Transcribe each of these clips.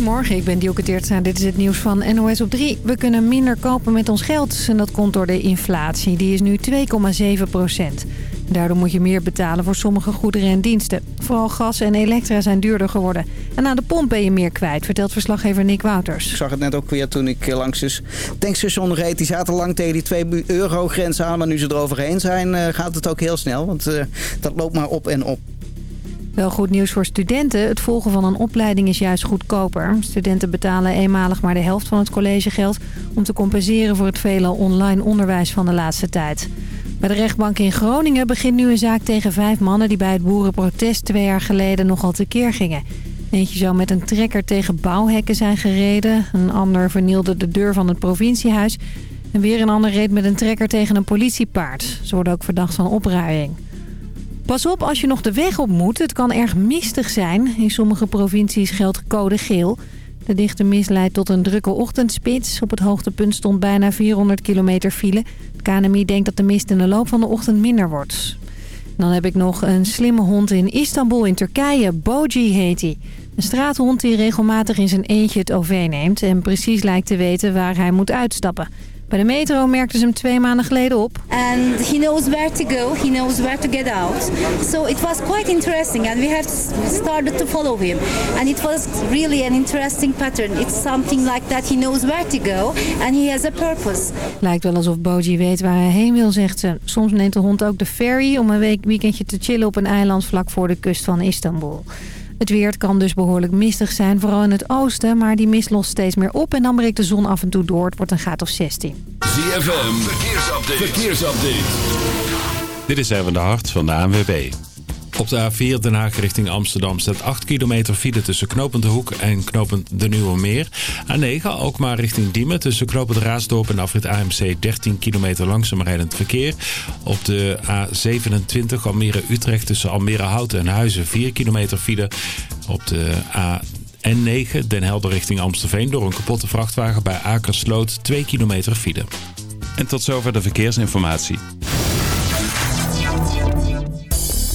Goedemorgen, ik ben Dielke Teertstra. Dit is het nieuws van NOS op 3. We kunnen minder kopen met ons geld en dat komt door de inflatie. Die is nu 2,7 procent. Daardoor moet je meer betalen voor sommige goederen en diensten. Vooral gas en elektra zijn duurder geworden. En aan de pomp ben je meer kwijt, vertelt verslaggever Nick Wouters. Ik zag het net ook weer toen ik eh, langs het tankstation reed. Die zaten lang tegen die 2 euro grens aan. Maar nu ze eroverheen zijn, eh, gaat het ook heel snel. Want uh, dat loopt maar op en op. Wel goed nieuws voor studenten. Het volgen van een opleiding is juist goedkoper. Studenten betalen eenmalig maar de helft van het collegegeld... om te compenseren voor het vele online onderwijs van de laatste tijd. Bij de rechtbank in Groningen begint nu een zaak tegen vijf mannen... die bij het boerenprotest twee jaar geleden nogal tekeer gingen. Eentje zou met een trekker tegen bouwhekken zijn gereden. Een ander vernielde de deur van het provinciehuis. En weer een ander reed met een trekker tegen een politiepaard. Ze worden ook verdacht van opruiing. Pas op als je nog de weg op moet. Het kan erg mistig zijn. In sommige provincies geldt code geel. De dichte mist leidt tot een drukke ochtendspits. Op het hoogtepunt stond bijna 400 kilometer file. KNMI denkt dat de mist in de loop van de ochtend minder wordt. Dan heb ik nog een slimme hond in Istanbul in Turkije. Boji heet hij. Een straathond die regelmatig in zijn eentje het OV neemt... en precies lijkt te weten waar hij moet uitstappen. Bij de metro merkten ze hem twee maanden geleden op. And he knows where to go, he knows where to get out. So it was quite interesting and we have started to follow him. And it was really an interesting pattern. It's something like that he knows where to go and he has a purpose. Lijkt wel alsof Boji weet waar hij heen wil, zegt ze. Soms neemt de hond ook de ferry om een week weekendje te chillen op een eiland vlak voor de kust van Istanbul. Het weer kan dus behoorlijk mistig zijn, vooral in het oosten. Maar die mist lost steeds meer op en dan breekt de zon af en toe door. Het wordt een graad of 16. ZFM, verkeersupdate. verkeersupdate. Dit is even de hart van de ANWB. Op de A4 Den Haag richting Amsterdam staat 8 kilometer file tussen Knopend de Hoek en Knopend de Nieuwe Meer. A9 ook maar richting Diemen tussen Knopend Raasdorp en afrit AMC 13 kilometer langzaam rijdend verkeer. Op de A27 Almere Utrecht tussen Almere Houten en Huizen 4 kilometer file. Op de A N9 Den Helder richting Amstelveen door een kapotte vrachtwagen bij Akersloot 2 kilometer file. En tot zover de verkeersinformatie.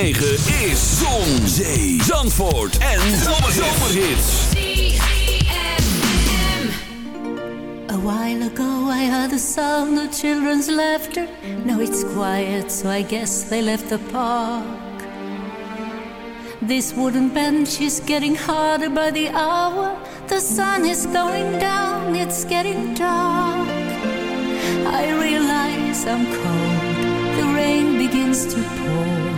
Is Zon, Zee, Zandvoort en Zomerhits. A while ago I heard the sound of children's laughter. Now it's quiet, so I guess they left the park. This wooden bench is getting harder by the hour. The sun is going down, it's getting dark. I realize I'm cold, the rain begins to pour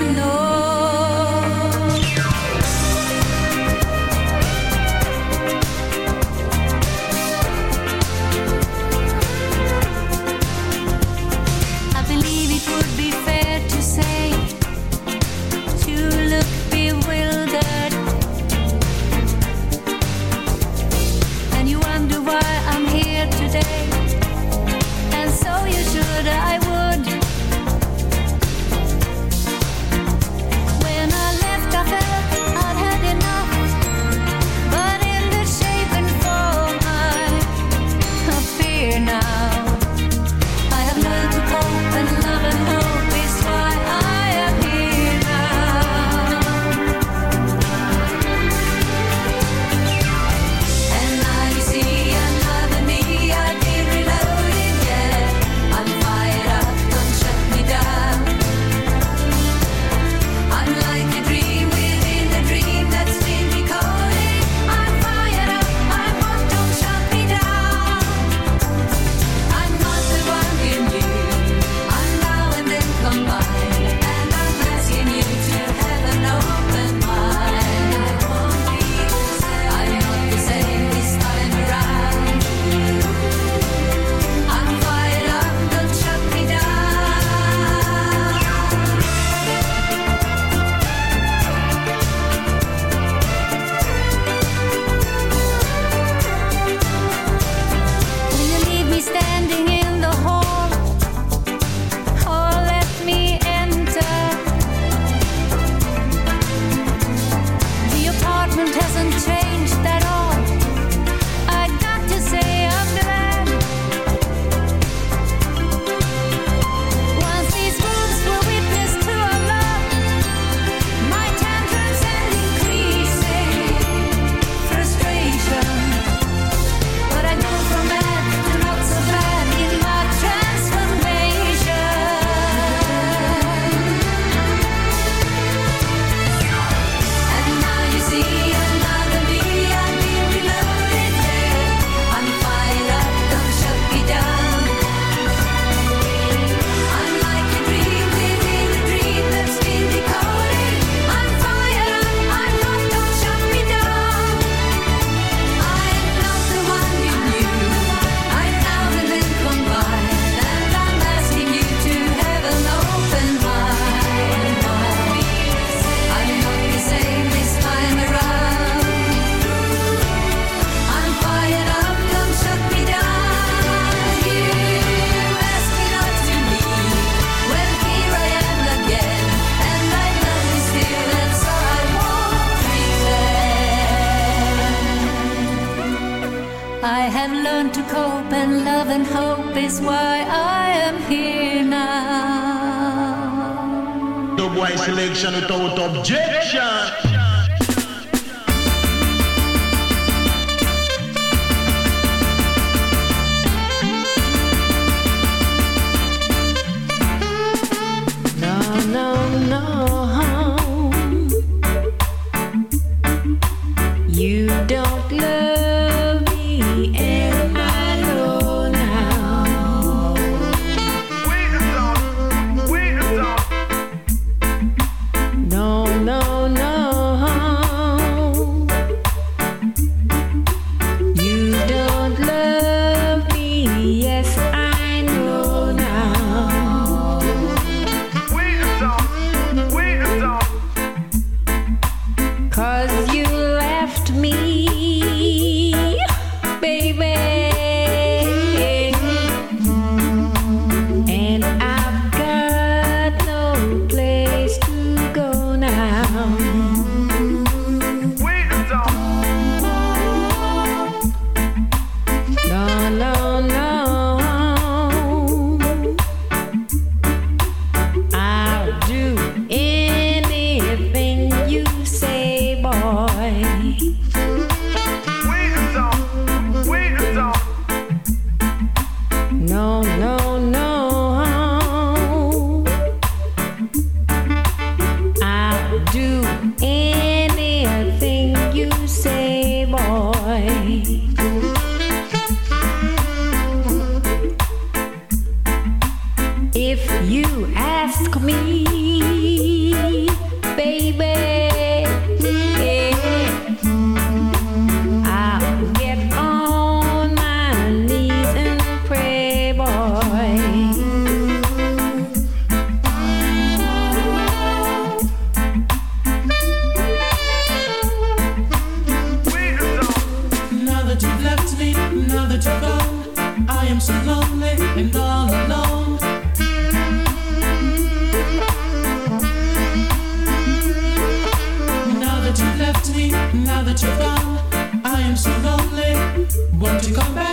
to come back.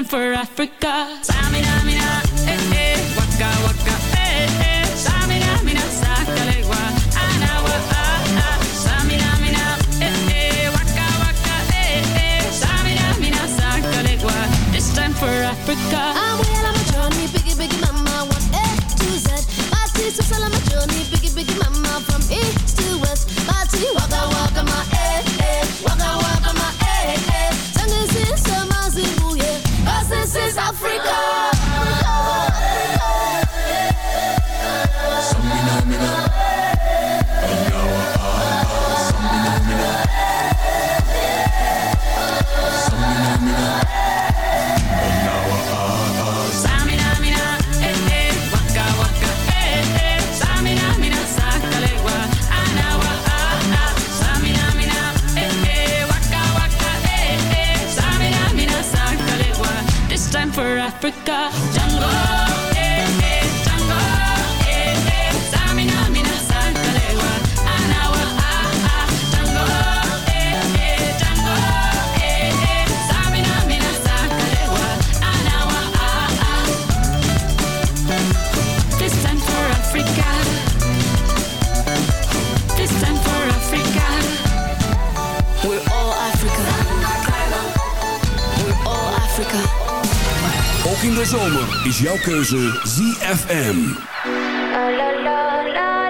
time for Africa. Samina, mina, eh, eh, waka, waka, eh, eh. Samina, mina, sakalewa, anawa, ah, ah. Samina, mina, eh, eh, waka, waka, eh, eh. Samina, mina, sakalewa, this time for Africa. I'm well, I'm a Johnny, biggie, biggie, mama, one, eh, two, Z. My sister's a Africa. Afrika. Het is. We're all Afrika. We're all Afrika. Ook in de zomer is jouw keuze ZFM. La.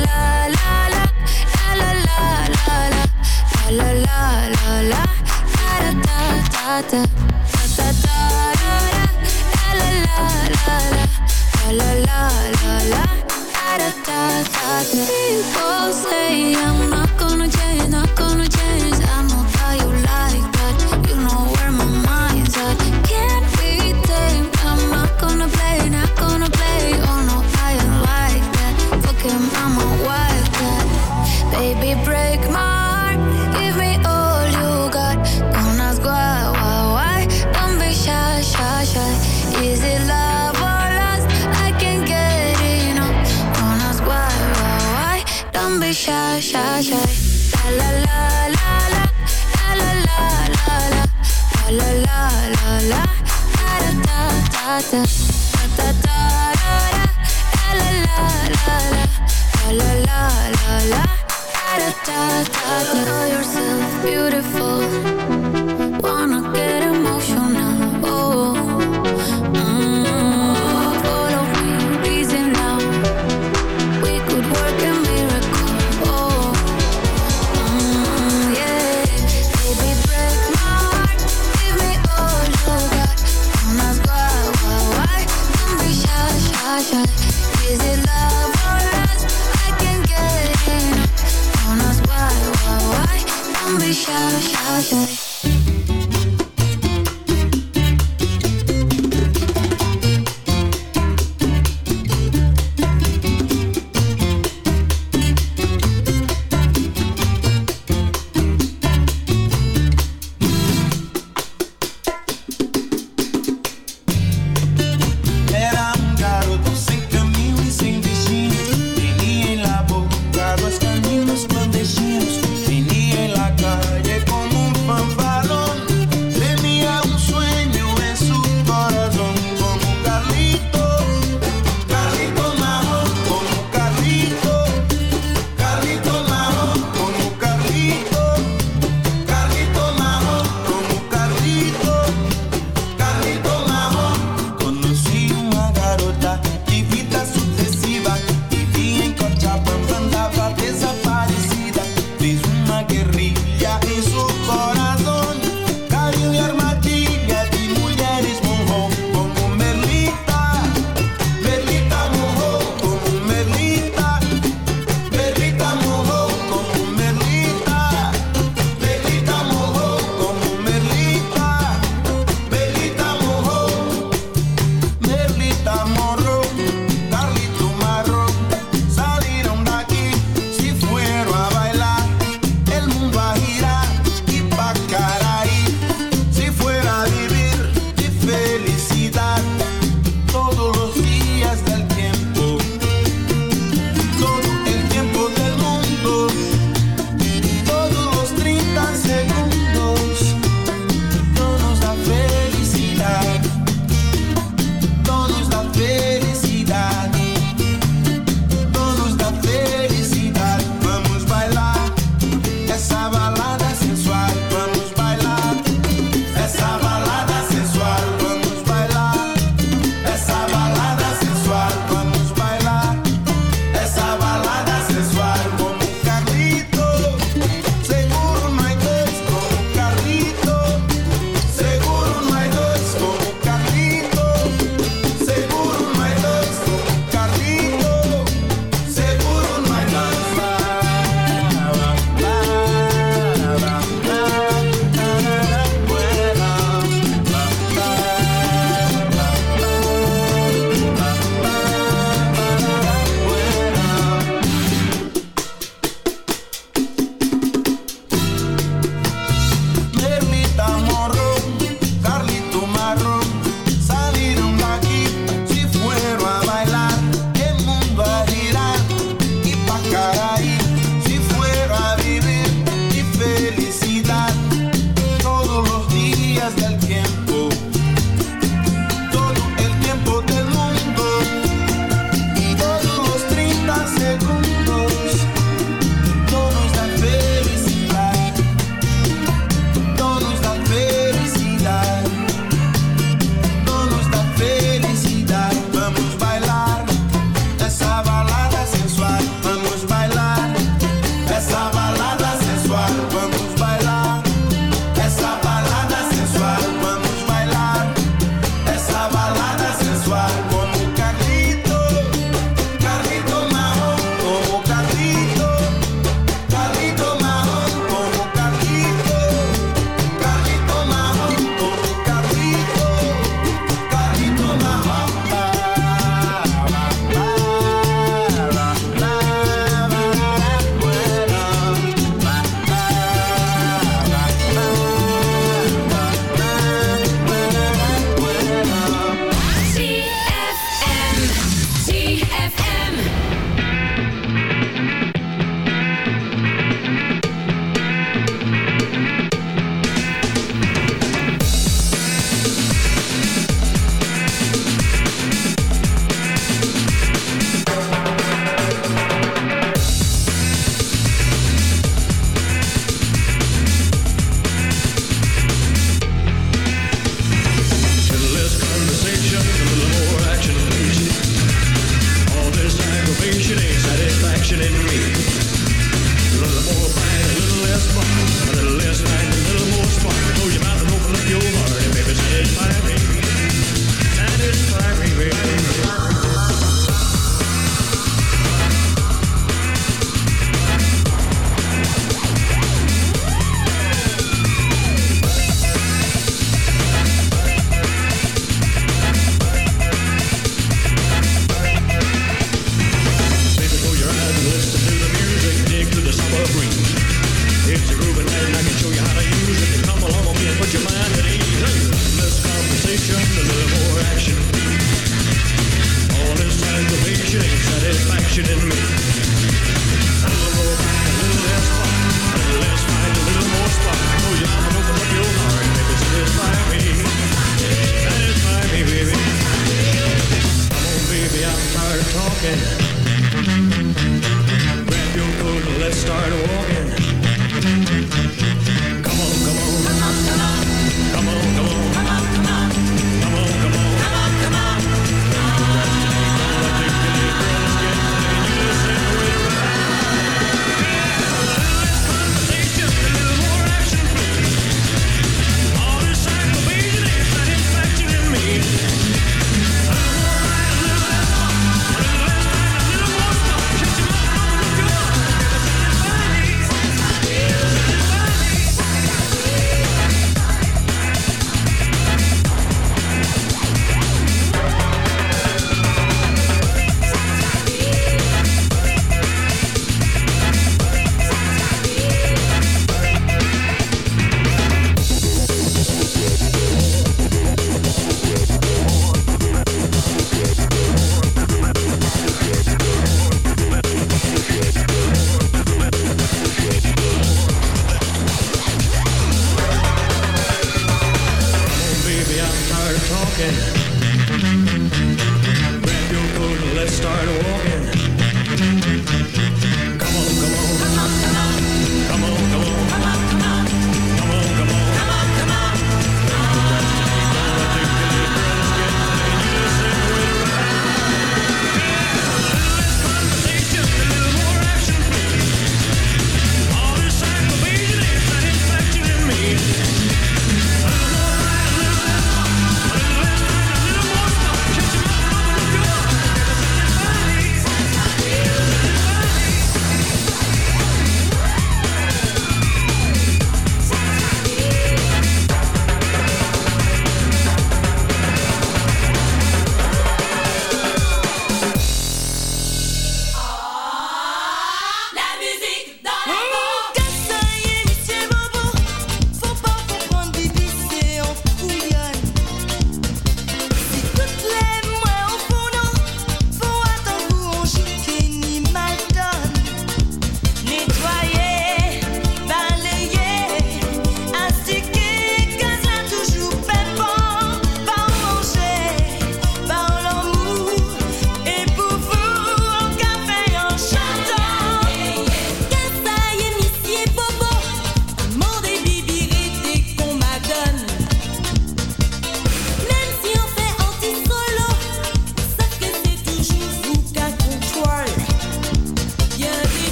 la da da da da da da da da da la la la la la la la la la la la la People say I'm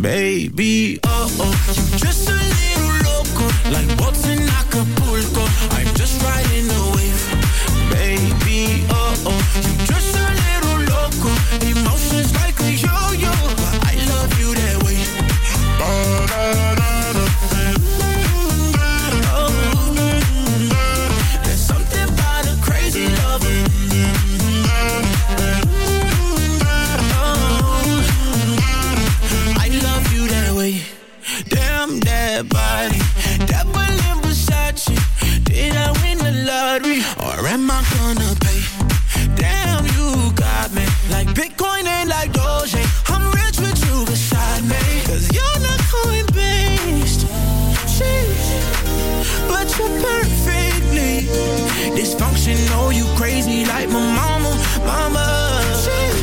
Baby, oh oh, you're just a little loco, like boats in Acapulco. I'm just riding the wave. Baby, oh. Dysfunctional, oh, you crazy like my mama, mama.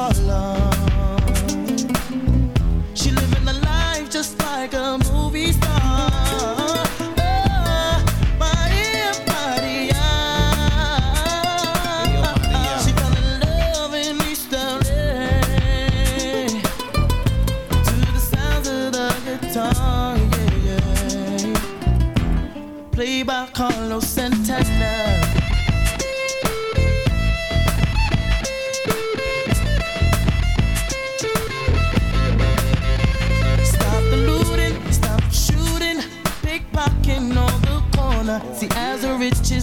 all alone.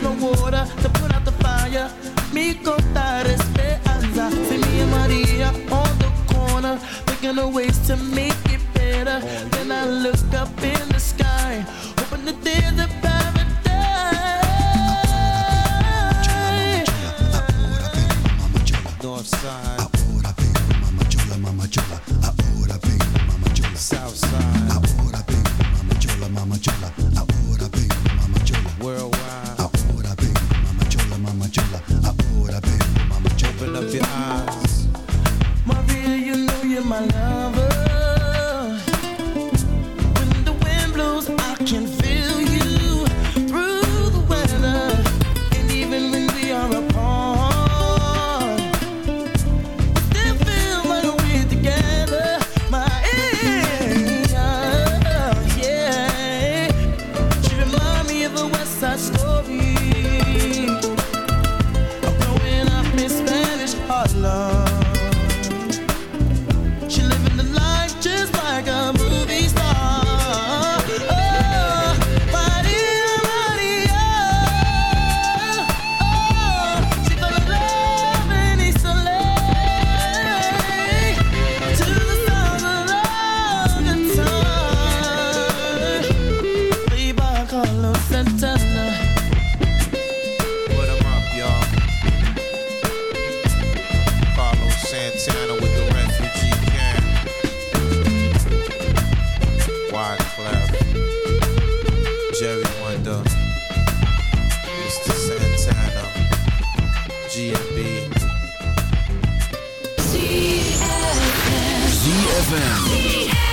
there's no water to put out the fire. Mi contar esperanza. See me and Maria on the corner, thinking of ways to make it better. Then I look up in the sky, hoping that there's a paradise. North side. Ahora vengo, mamá chola, mamá chola. Ahora vengo, mamá chola. South side. ZFM.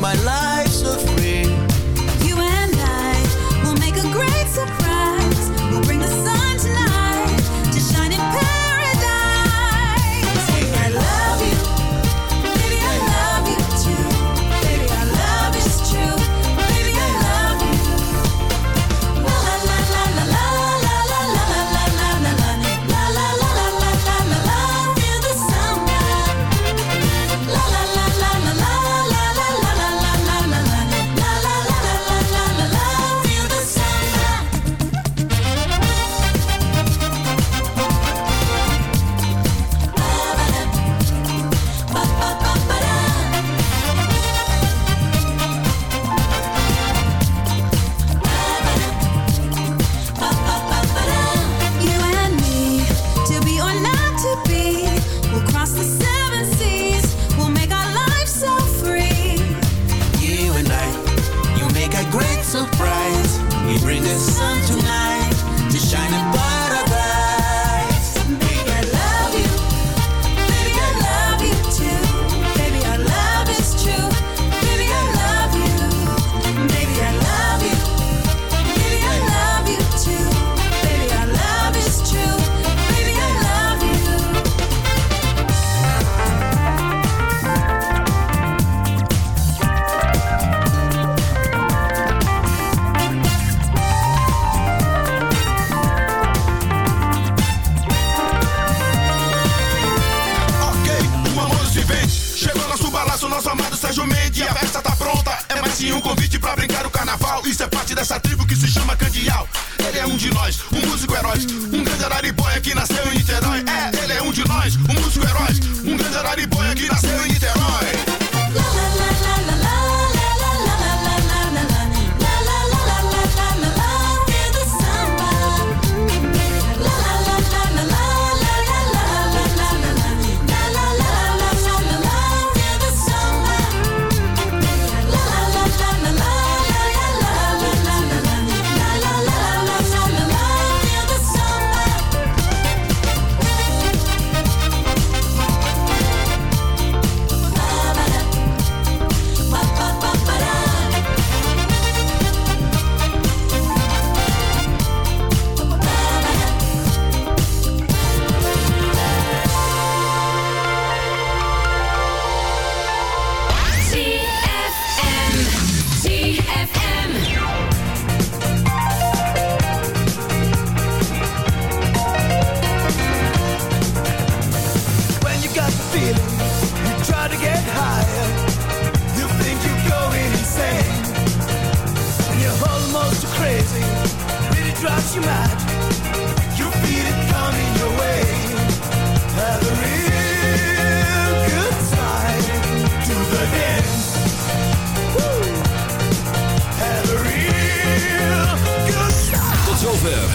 my life. repente chegou nosso balaço, nosso amado Sérgio Mendes. E a festa tá pronta, é mais que um convite pra brincar o carnaval. Isso é parte dessa tribo que se chama Candial. Ele é um de nós, um músico herói, um grande araribóia que nasceu